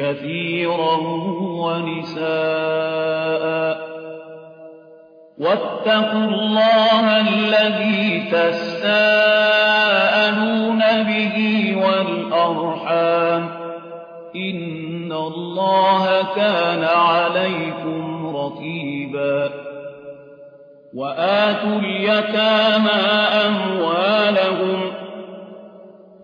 كثيرا ونساء. واتقوا الله الذي تساءلون به والأرحام. إن الله كان عليكم رقيبا. وآتوا اليتامى أموالهم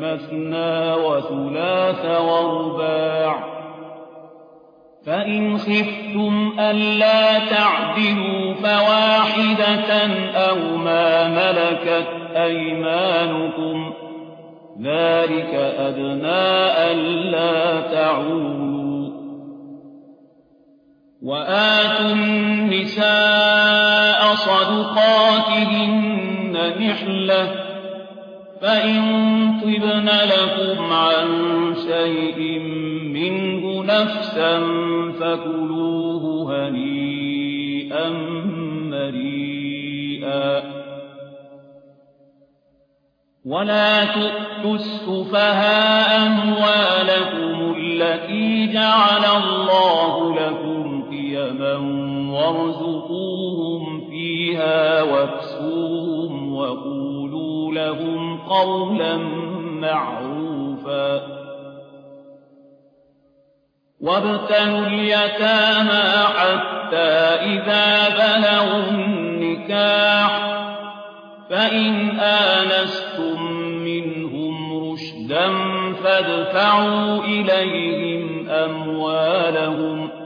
مثنى وثلاث ورباع. فإن خفتم ألا تعدلوا فواحدة أو ما ملكت أيمانكم. ذلك أدنى ألا تعولوا. وآتوا النساء صدقاتهن نحلة فإن طبن لكم عن شيء منه نفسا فكلوه هنيئا مريئا ولا تؤتوا السفهاء أموالكم التي جعل الله لكم قيما وارزقوهم فيها وقولوا لهم قولا معروفا. وابتلوا اليتامى حتى إذا بلغوا النكاح فإن آنستم منهم رشدا فادفعوا إليهم أموالهم.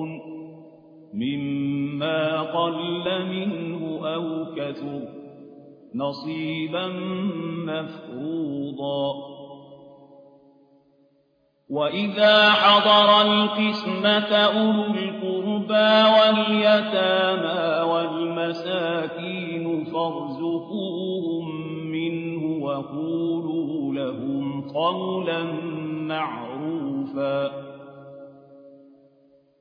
مما قل منه أو كثر نصيبا مفروضا. وإذا حضر القسمة أولو القربى واليتامى والمساكين فارزقوهم منه وقولوا لهم قولا معروفا.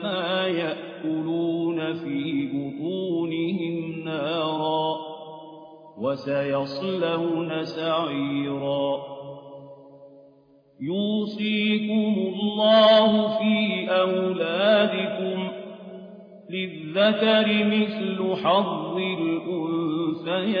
إنما يأكلون في بطونهم نارا وسيصلون سعيرا. يوصيكم الله في أولادكم للذكر مثل حظ الأنثيين.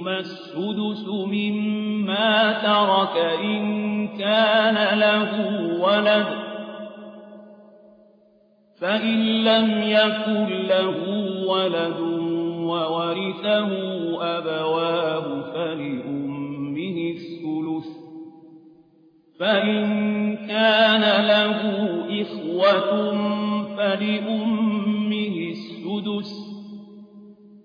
منهما السدس مما ترك إن كان له ولد فإن لم يكن له ولد وورثه أبواه فلأمه الثلث فإن كان له إخوة فلأمه السدس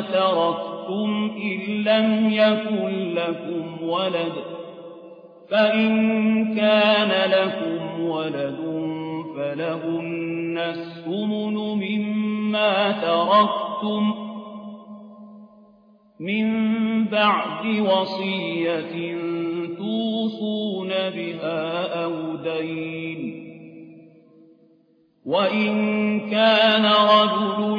تركتم إن لم يكن لكم ولد فإن كان لكم ولد فلهن الثمن مما تركتم من بعد وصية توصون بها أو دين وإن كان رجل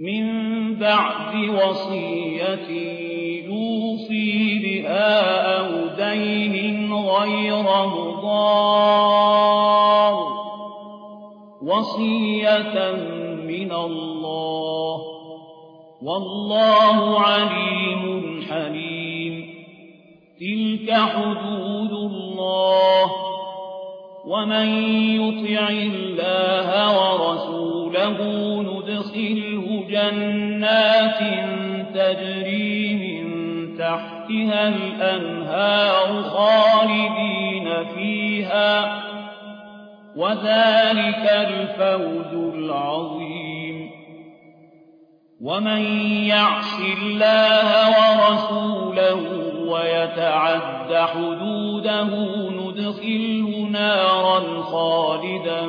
من بعد وصية يوصي بها أو دين غير مضار. وصية من الله. والله عليم حليم. تلك حدود الله. ومن يطع الله ورسوله ندخله جنات تجري من تحتها الأنهار خالدين فيها وذلك الفوز العظيم. ومن يعص الله ورسوله ويتعد حدوده ندخله نارا خالدا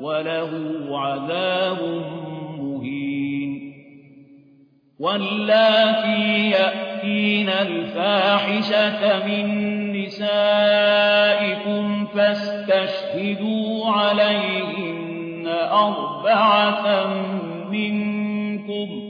وله عذاب مهين. واللاتي يأتين الفاحشة من نسائكم فاستشهدوا عليهن أربعة منكم.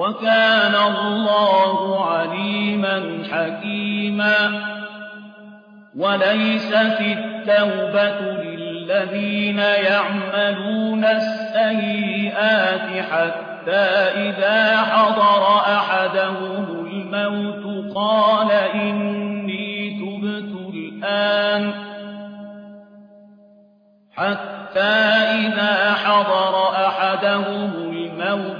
وكان الله عليما حكيما. وليست التوبة للذين يعملون السيئات حتى إذا حضر أحدهم الموت قال إني تبت الآن. حتى إذا حضر أحدهم الموت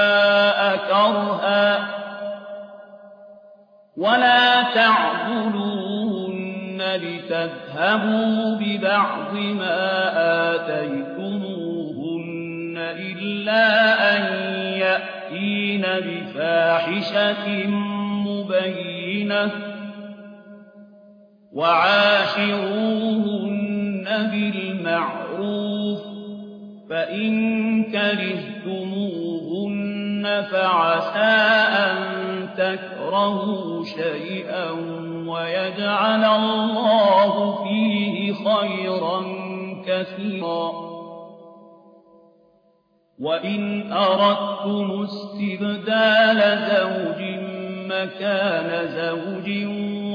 كرها ولا تعبدوهن لتذهبوا ببعض ما آتيتموهن إلا أن يأتين بفاحشة مبينة وعاشروهن بالمعروف فإن كرهتموهن فعسى أن تكرهوا شيئا ويجعل الله فيه خيرا كثيرا. وإن أردتم استبدال زوج مكان زوج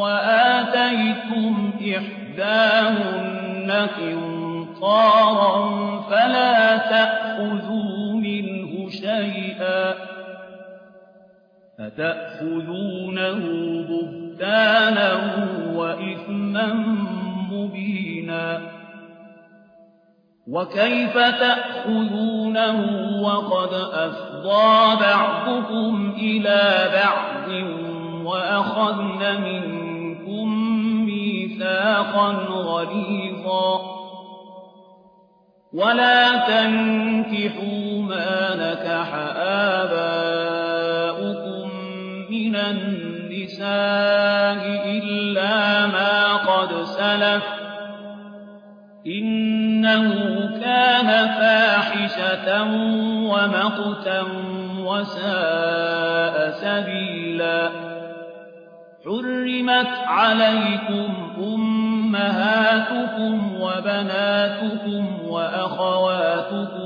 وآتيتم إحداهن قنطارا فلا تأخذوا منه شيئا فتأخذونه بهتانا وإثما مبينا وكيف تأخذونه وقد أفضى بعضكم إلى بعض وأخذن منكم ميثاقا غليظا ولا تنكحوا ما نكح آباؤكم من النساء إلا ما قد سلف إنه كان فاحشة ومقتا وساء سبيلا حرمت عليكم أمهاتكم وبناتكم وأخواتكم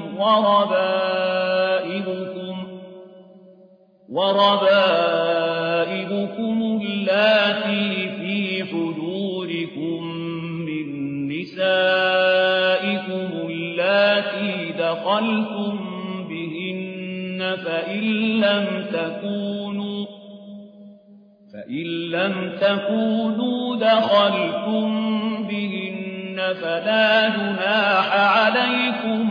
وربائبكم وربائبكم اللاتي في حجوركم من نسائكم اللاتي دخلتم بهن فإن لم تكونوا فإن لم تكونوا دخلتم بهن فلا جناح عليكم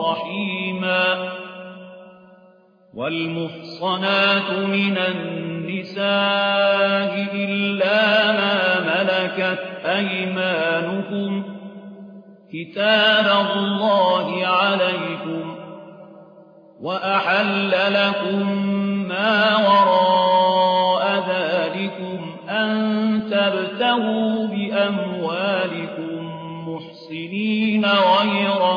رحيما والمحصنات من النساء إلا ما ملكت أيمانكم كتاب الله عليكم وأحل لكم ما وراء ذلكم أن تبتغوا بأموالكم محصنين غير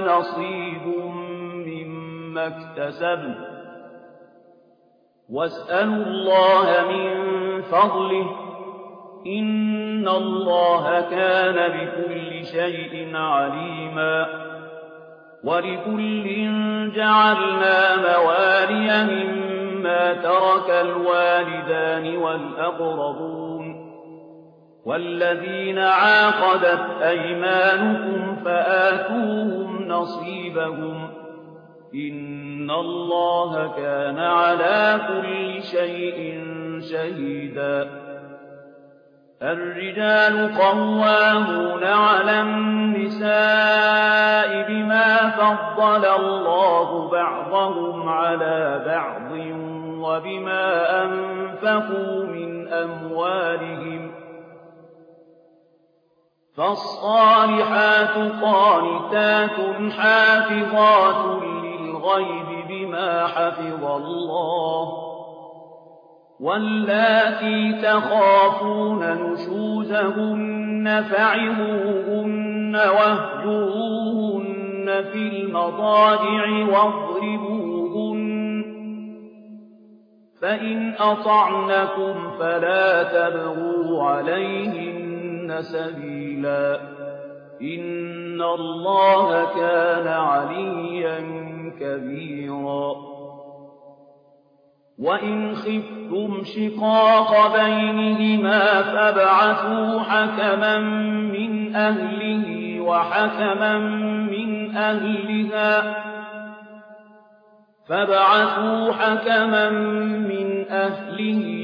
نصيب مما اكتسبن. واسألوا الله من فضله. إن الله كان بكل شيء عليما. ولكل جعلنا موالي مما ترك الوالدان والأقربون. والذين عاقدت أيمانكم فآتوهم نصيبهم إن الله كان على كل شيء شهيدا الرجال قوامون على النساء بما فضل الله بعضهم على بعض وبما أنفقوا من أموالهم فالصالحات قانتات حافظات للغيب بما حفظ الله واللاتي تخافون نشوزهن فعظوهن واهجروهن في المضاجع واضربوهن فإن أطعنكم فلا تبغوا عليهن سبيلا. إن الله كان عليا كبيرا. وإن خفتم شقاق بينهما فابعثوا حكما من أهله وحكما من أهلها. فابعثوا حكما من أهله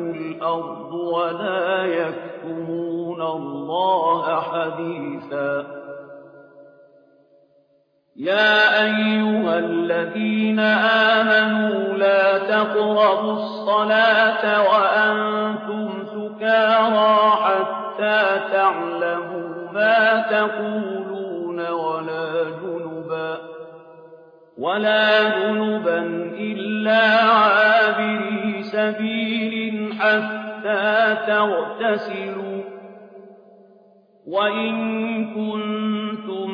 الأرض ولا يكتمون الله حديثا. يا أيها الذين آمنوا لا تقربوا الصلاة وأنتم سكارى حتى تعلموا ما تقولون ولا جنبا. ولا جنبا إلا عابري سبيل حتى تغتسلوا. وإن كنتم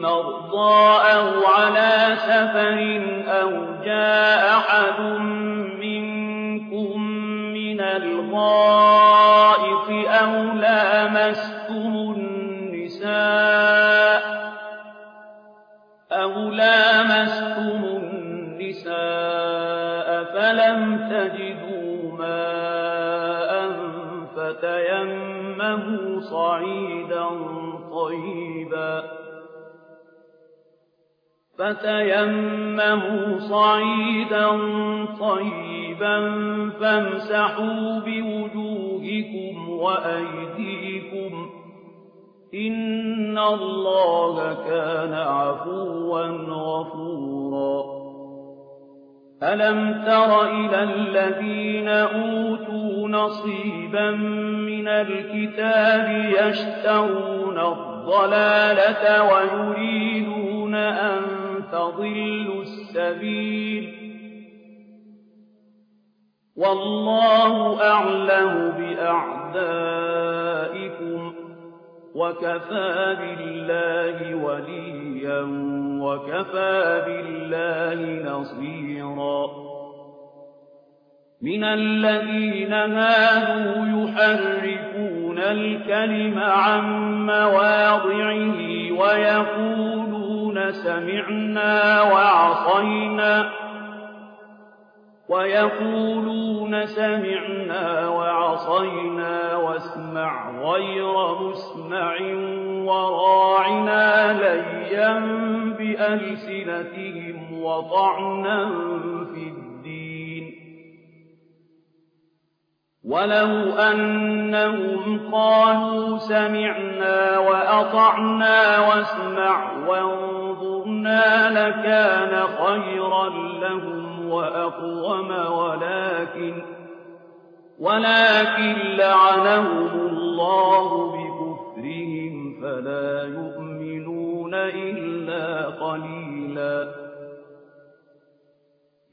مرضى أو على سفر أو جاء أحد منكم من الغائط أو لامستم النساء صعيدا طيبا. فتيمموا صعيدا طيبا فامسحوا بوجوهكم وأيديكم. إِنَّ اللَّهَ كَانَ عَفُوًّا غَفُورًا. أَلَمْ تَرَ إِلَى الَّذِينَ أُوتُوا نَصِيبًا مِّنَ الْكِتَابِ يَشْتَرُونَ الضَّلَالَةَ وَيُرِيدُونَ أَن تَضِلُّوا السَّبِيلَ وَاللَّهُ أَعْلَمُ بِأَعْدَائِكُمْ ۚ وَكَفَىٰ بِاللَّهِ وَلِيًّا وَكَفَىٰ بِاللَّهِ نَصِيرًا مِنَ الَّذِينَ هَادُوا يُحَرِّفُونَ الْكَلِمَ عَن مَّوَاضِعِهِ وَيَقُولُونَ سَمِعْنَا وَعَصَيْنَا وَيَقُولُونَ سَمِعْنَا وَعَصَيْنَا وَاسْمَعْ غَيْرَ مُسْمَعٍ وَرَاعِنَا لَيًّا بِأَلْسِنَتِهِمْ وَطَعْنًا وَلَوْ أَنَّهُمْ قَالُوا سَمِعْنَا وَأَطَعْنَا وَاسْمَعْ وَانظُرْنَا لَكَانَ خَيْرًا لَّهُمْ وَأَقْوَمَ وَلَٰكِن وَلَٰكِن لَّعَنَهُمُ اللَّهُ بِكُفْرِهِمْ فَلَا يُؤْمِنُونَ إِلَّا قَلِيلًا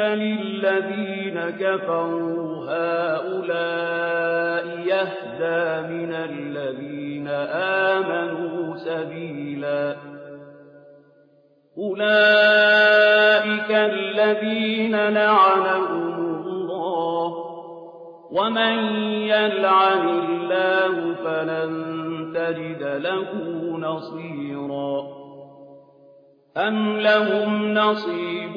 لِلَّذِينَ كَفَرُوا هَٰؤُلَاءِ يَهْدَىٰ مِنَ الَّذِينَ آمَنُوا سَبِيلًا أُولَٰئِكَ الَّذِينَ لَعَنَهُمُ اللَّهُ ۖ وَمَن يَلْعَنِ اللَّهُ فَلَن تَجِدَ لَهُ نَصِيرًا أَمْ لَهُمْ نَصِيبٌ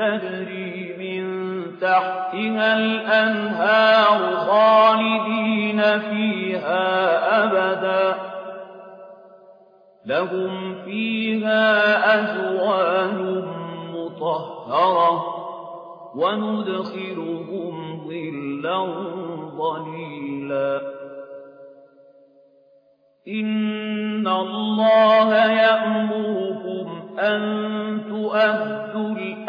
تجري من تحتها الأنهار خالدين فيها أبدا. لهم فيها أزواج مطهرة وندخلهم ظلا ظليلا. إن الله يأمركم أن تؤدوا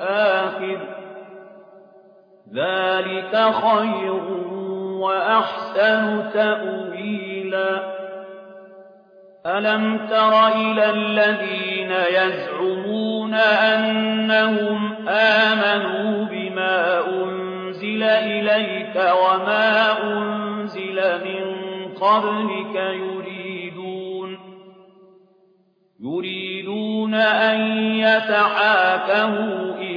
الآخر. ذلك خير وأحسن تأويلا. ألم تر إلى الذين يزعمون أنهم آمنوا بما أنزل إليك وما أنزل من قبلك يريدون يريدون أن يتحاكموا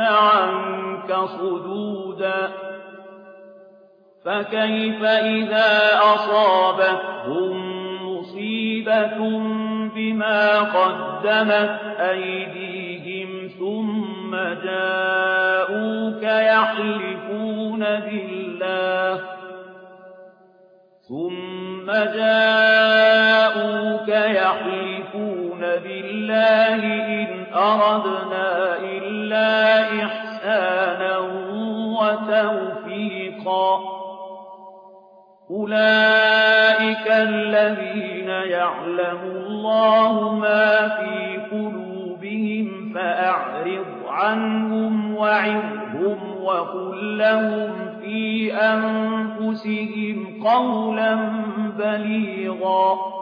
عنك صدودا فكيف إذا أصابتهم مصيبة بما قدمت أيديهم ثم جاءوك يحلفون بالله ثم جاءوك يحلفون بالله إن أردنا إلا إحسانا وتوفيقا أولئك الذين يعلم الله ما في قلوبهم فأعرض عنهم وعظهم وقل لهم في أنفسهم قولا بليغا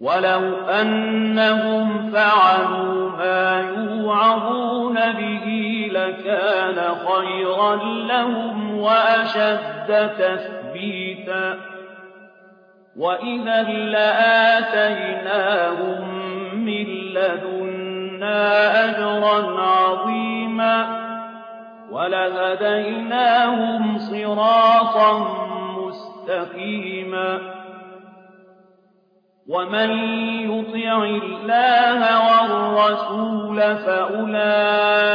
ولو أنهم فعلوا ما يوعظون به لكان خيرا لهم وأشد تثبيتا وإذا لآتيناهم من لدنا أجرا عظيما ولهديناهم صراطا مستقيما ومن يطع الله والرسول فأولئك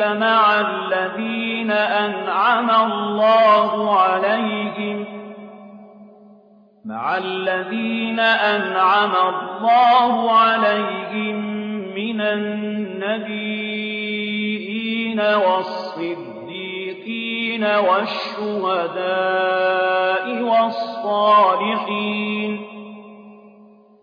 مع الذين أنعم الله عليهم مع الذين أنعم الله عليهم من النبيين والصديقين والشهداء والصالحين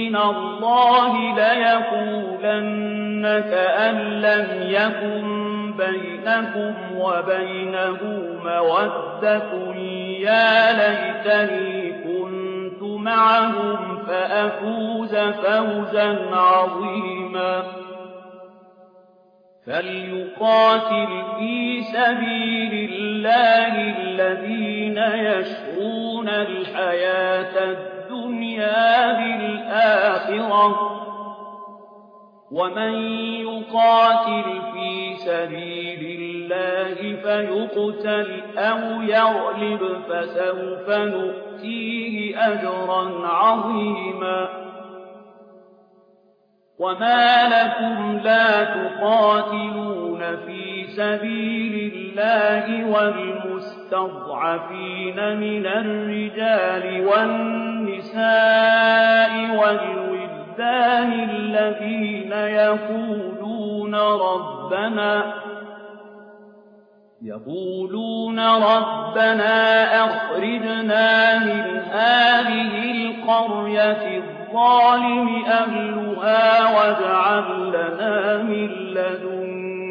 من الله ليقولن كأن لم يكن بينكم وبينه مودة يا ليتني كنت معهم فأفوز فوزا عظيما. فليقاتل في سبيل الله الذين يشرون الحياة الدنيا بالآخرة ومن يقاتل في سبيل الله فيقتل أو يغلب فسوف نؤتيه أجرا عظيما وما لكم لا تقاتلون في سبيل الله والمستضعفين من الرجال والنساء والولدان الذين يقولون ربنا يقولون ربنا أخرجنا من هذه القرية الظالم أهلها واجعل لنا من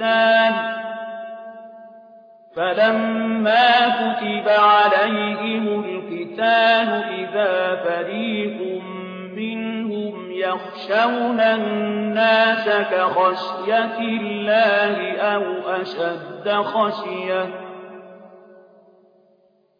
القتال فلما كتب عليهم القتال إذا فريق منهم يخشون الناس كخشية الله أو أشد خشية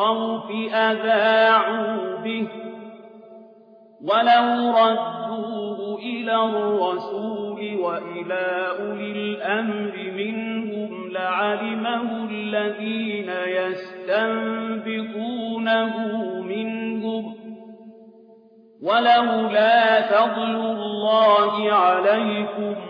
الخوف أذاعوا به ولو ردوه إلى الرسول وإلى أولي الأمر منهم لعلمه الذين يستنبطونه منهم ولولا فضل الله عليكم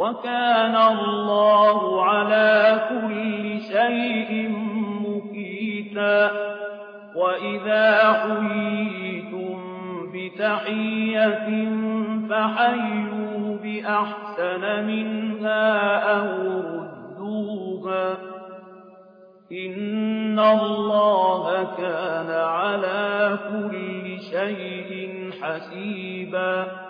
وكان الله على كل شيء مكيتا وإذا حييتم بتحية فحيوا بأحسن منها أو ردوها. إن الله كان على كل شيء حسيبا.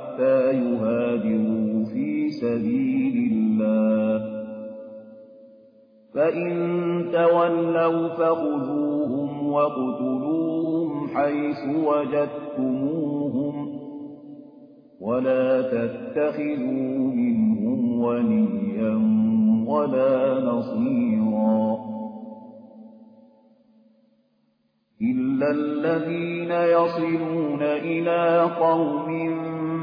يُهَاجِرُوا فِي سَبِيلِ اللَّهِ فَإِن تَوَلَّوْا فَخُذُوهُمْ وَاقْتُلُوهُمْ حَيْثُ وَجَدتُّمُوهُمْ ولا تتخذوا منهم وليا ولا نصيرا إلا الذين يصلون إلى قوم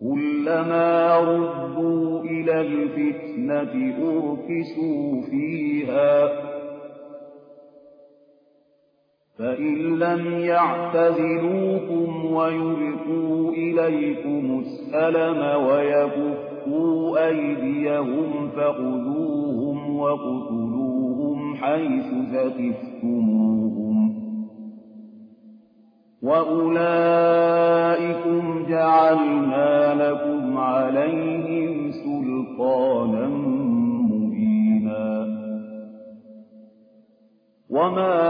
كلما ردوا إلى الفتنة أركسوا فيها. فإن لم يعتزلوكم ويلقوا إليكم السلم ويكفوا أيديهم فخذوهم واقتلوهم حيث ثقفتموهم وَأُولَٰئِكُمْ جَعَلْنَا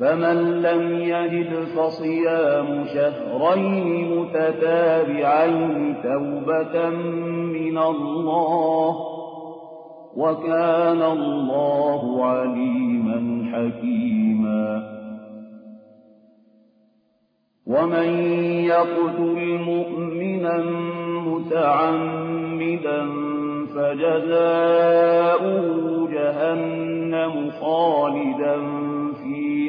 فَمَن لَّمْ يَجِدْ فَصِيَامُ شَهْرَيْنِ مُتَتَابِعَيْنِ تَوْبَةً مِّنَ اللَّهِ ۗ وَكَانَ اللَّهُ عَلِيمًا حَكِيمًا. وَمَن يَقْتُلْ مُؤْمِنًا مُّتَعَمِّدًا فَجَزَاؤُهُ جَهَنَّمُ خَالِدًا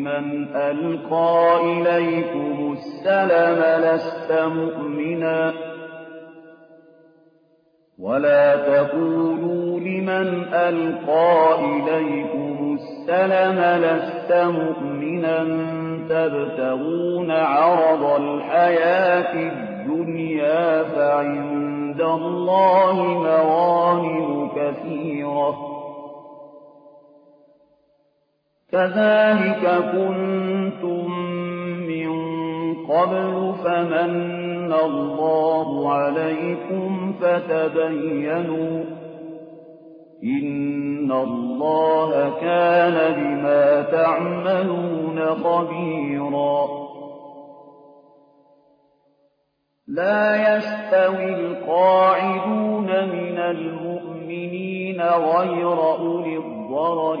لِمَنْ أَلْقَىٰ إِلَيْكُمُ السَّلَمَ لَسْتَ مُؤْمِنًا وَلَا تَقُولُوا لِمَنْ أَلْقَىٰ إِلَيْكُمُ السَّلَمَ لَسْتَ مُؤْمِنًا تَبْتَغُونَ عَرَضَ الْحَيَاةِ الدُّنْيَا فَعِندَ اللَّهِ مَغَانِمُ كَثِيرَةٌ ۚ كَذَٰلِكَ كُنتُم مِّن قَبْلُ فَمَنَّ اللَّهُ عَلَيْكُمْ فَتَبَيَّنُوا ۚ إِنَّ اللَّهَ كَانَ بِمَا تَعْمَلُونَ خَبِيرًا. لَّا يَسْتَوِي الْقَاعِدُونَ مِنَ الْمُؤْمِنِينَ غَيْرُ أُولِي الضَّرَرِ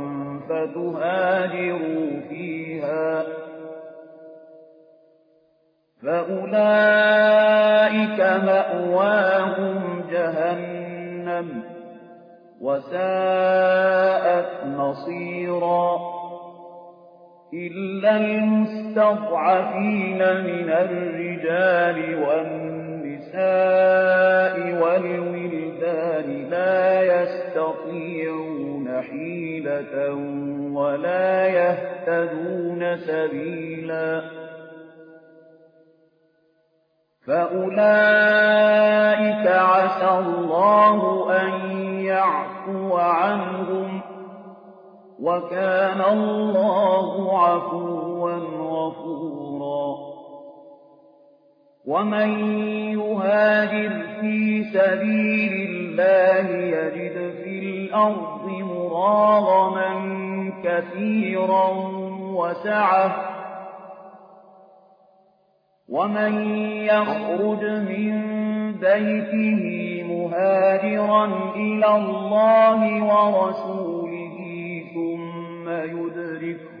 فَتُهَاجِرُوا فِيهَا ۚ. فَأُولَٰئِكَ مَأْوَاهُمْ جَهَنَّمُ ۖ وَسَاءَتْ مَصِيرًا. إِلَّا الْمُسْتَضْعَفِينَ مِنَ الرِّجَالِ وَالنِّسَاءِ وَالْوِلْدَانِ لَا يَسْتَطِيعُونَ حِيلَةً وَلَا يَهْتَدُونَ سَبِيلًا فَأُولَٰئِكَ عَسَى اللَّهُ أَن يَعْفُوَ عَنْهُمْ ۚ وَكَانَ اللَّهُ عَفُوًّا غَفُورًا وَمَن يُهَاجِرْ فِي سَبِيلِ اللَّهِ يَجِدْ فِي الْأَرْضِ مُرَاغَمًا كَثِيرًا وَسَعَةً ۚ وَمَن يَخْرُجْ مِن بَيْتِهِ مُهَاجِرًا إِلَى اللَّهِ وَرَسُولِهِ ثُمَّ يُدْرِكْهُ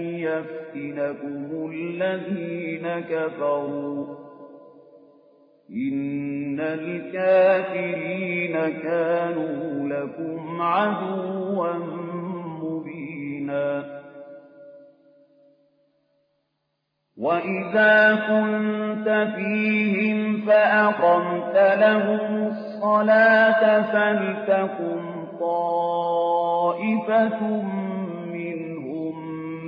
يَفْتِنَكُمُ الَّذِينَ كَفَرُوا ۚ. إِنَّ الْكَافِرِينَ كَانُوا لَكُمْ عَدُوًّا مُّبِينًا. وَإِذَا كُنتَ فِيهِمْ فَأَقَمْتَ لَهُمُ الصَّلَاةَ فَلْتَقُمْ طَائِفَةٌ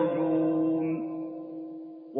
ۗ.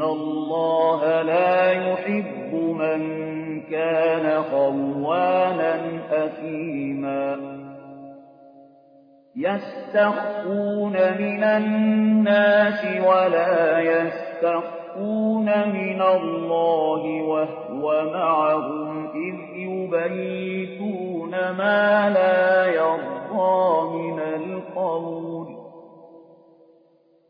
اللَّهَ لَا يُحِبُّ مَن كَانَ خَوَّانًا أَثِيمًا يَسْتَخْفُونَ مِنَ النَّاسِ وَلَا يَسْتَخْفُونَ مِنَ اللَّهِ وَهُوَ مَعَهُمْ إِذْ يُبَيِّتُونَ مَا لَا يَرْضَىٰ مِنَ الْقَوْلِ ۚ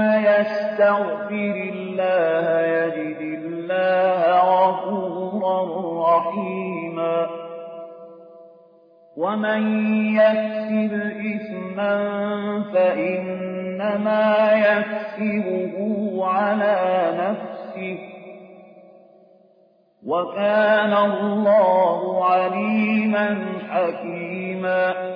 يَسْتَغْفِرِ اللَّهَ يَجِدِ اللَّهَ غَفُورًا رَّحِيمًا. وَمَن يَكْسِبْ إِثْمًا فَإِنَّمَا يَكْسِبُهُ عَلَىٰ نَفْسِهِ ۚ. وَكَانَ اللَّهُ عَلِيمًا حَكِيمًا.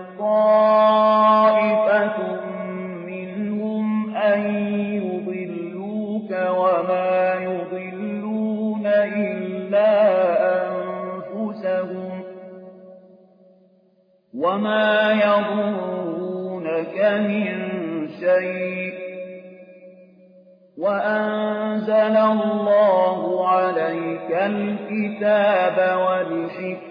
طَائِفَةٌ مِّنْهُمْ أَن يُضِلُّوكَ وَمَا يُضِلُّونَ إِلَّا أَنفُسَهُمْ ۖ وَمَا يَضُرُّونَكَ مِن شَيْءٍ ۚ وَأَنزَلَ اللَّهُ عَلَيْكَ الْكِتَابَ وَالْحِكْمَةَ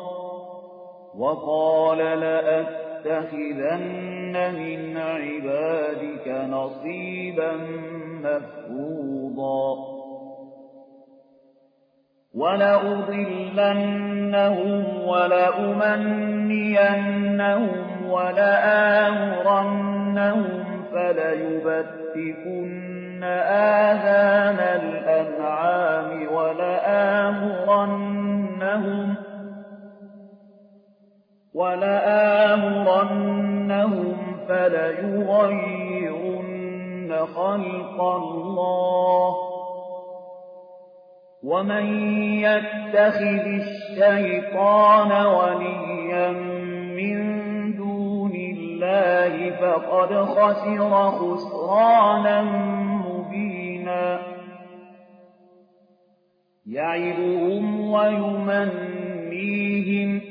وَقَالَ لَأَتَّخِذَنَّ مِنْ عِبَادِكَ نَصِيبًا مَّفْرُوضًا. وَلَأُضِلَّنَّهُمْ وَلَأُمَنِّيَنَّهُمْ وَلَآمُرَنَّهُمْ فَلَيُبَتِّكُنَّ آذَانَ الْأَنْعَامِ وَلَآمُرَنَّهُمْ فَلَيُغَيِّرُنَّ خَلْقَ اللَّهِ ۚ وَمَن يَتَّخِذِ الشَّيْطَانَ وَلِيًّا مِّن دُونِ اللَّهِ فَقَدْ خَسِرَ خُسْرَانًا مُّبِينًا. يَعِدُهُمْ وَيُمَنِّيهِمْ ۖ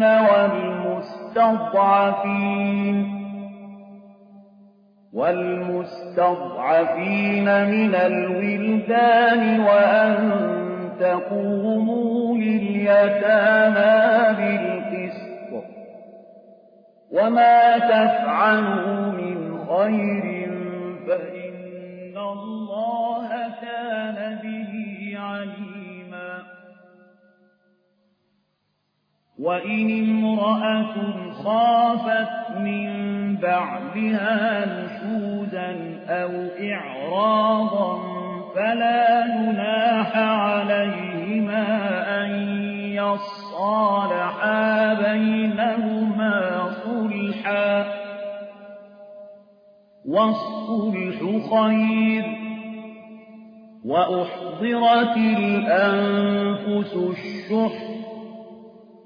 تنكحوهن والمستضعفين. والمستضعفين من الولدان وأن تقوموا لليتامى بالقسط. وما تفعلوا من خير فإن الله كان به وإن امرأة خافت من بعدها نشوزا أو إعراضا فلا جناح عليهما أن يصالحا بينهما صلحا والصلح خير وأحضرت الأنفس الشح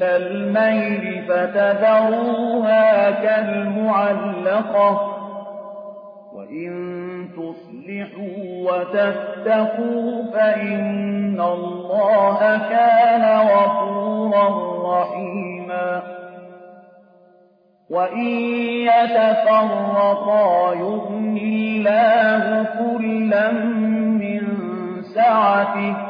كل الميل فتذروها كالمعلقة. وإن تصلحوا وتتقوا فإن الله كان غفورا رحيما. وإن يتفرقا يغن الله كلا من سعته.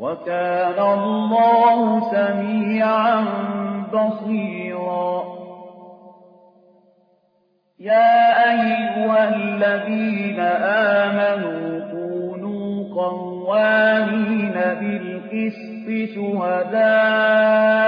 وكان الله سميعا بصيرا. يا أيها الذين آمنوا كونوا قوامين بالقسط شهداء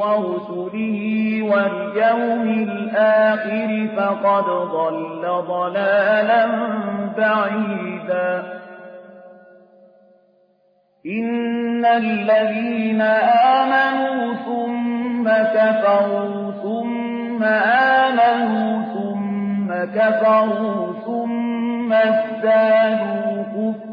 ورسله واليوم الآخر فقد ضل ضلالا بعيدا. إن الذين آمنوا ثم كفروا ثم آمنوا ثم كفروا ثم ازدادوا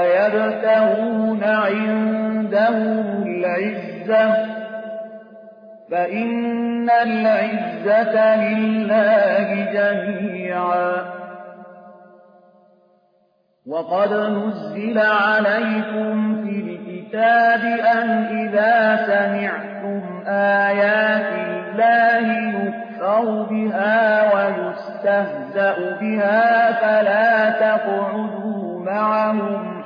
أيبتغون عندهم العزة فإن العزة لله جميعا. وقد نزل عليكم في الكتاب أن إذا سمعتم آيات الله يكفر بها ويستهزأ بها فلا تقعدوا معهم.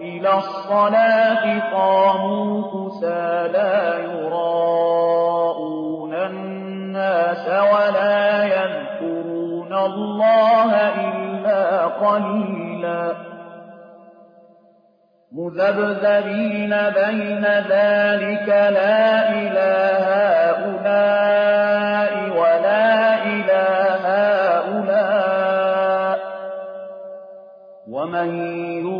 إلى الصلاة قاموا كسى لا يراءون الناس ولا يذكرون الله إلا قليلا. مذبذبين بين ذلك لا إله هؤلاء ولا إله هؤلاء. ومن يضلل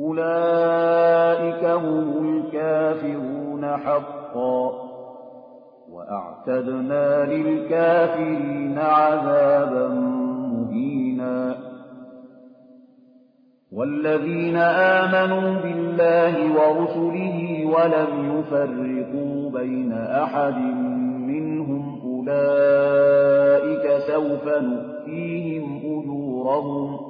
أُولَٰئِكَ هُمُ الْكَافِرُونَ حَقًّا ۚ وَأَعْتَدْنَا لِلْكَافِرِينَ عَذَابًا مُّهِينًا وَالَّذِينَ آمَنُوا بِاللَّهِ وَرُسُلِهِ وَلَمْ يُفَرِّقُوا بَيْنَ أَحَدٍ مِّنْهُمْ أُولَٰئِكَ سَوْفَ نُؤْتِيهِمْ أُجُورَهُمْ ۗ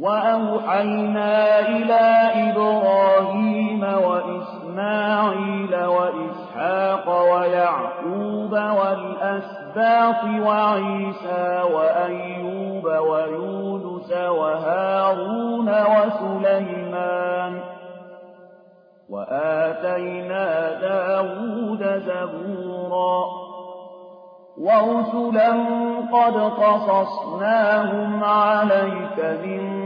وَأَوْحَيْنَا إِلَىٰ إِبْرَاهِيمَ وَإِسْمَاعِيلَ وَإِسْحَاقَ وَيَعْقُوبَ وَالْأَسْبَاطِ وَعِيسَىٰ وَأَيُّوبَ وَيُونُسَ وَهَارُونَ وَسُلَيْمَانَ ۖ وَآتَيْنَا دَاوُودَ زَبُورًا وَرُسُلًا قَدْ قَصَصْنَاهُمْ عَلَيْكَ مِن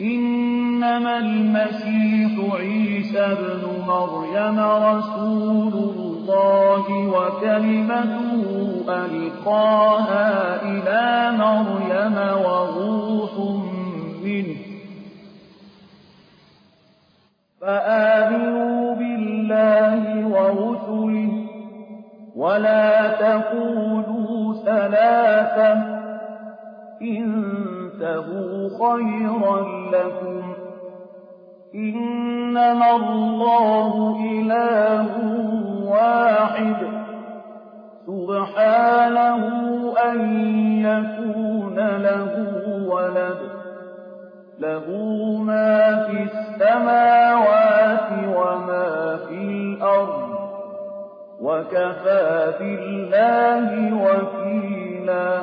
إنما المسيح عيسى ابن مريم رسول الله وكلمته ألقاها إلى مريم وروح منه. فآمنوا بالله ورسله ولا تقولوا ثلاثة. انتهوا خيرا لكم إنما الله إله واحد سبحانه أن يكون له ولد له ما في السماوات وما في الأرض وكفى بالله وكيلا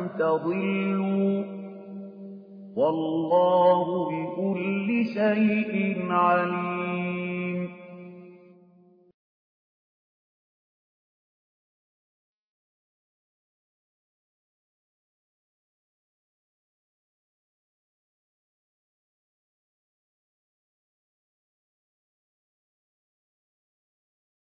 تضلوا والله بكل شيء عليم.